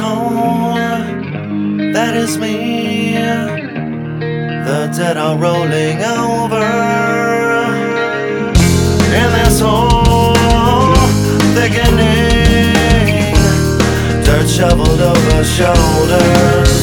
torn. That is me. The dead are rolling over. in that's all thickening. Dirt shoveled over shoulders.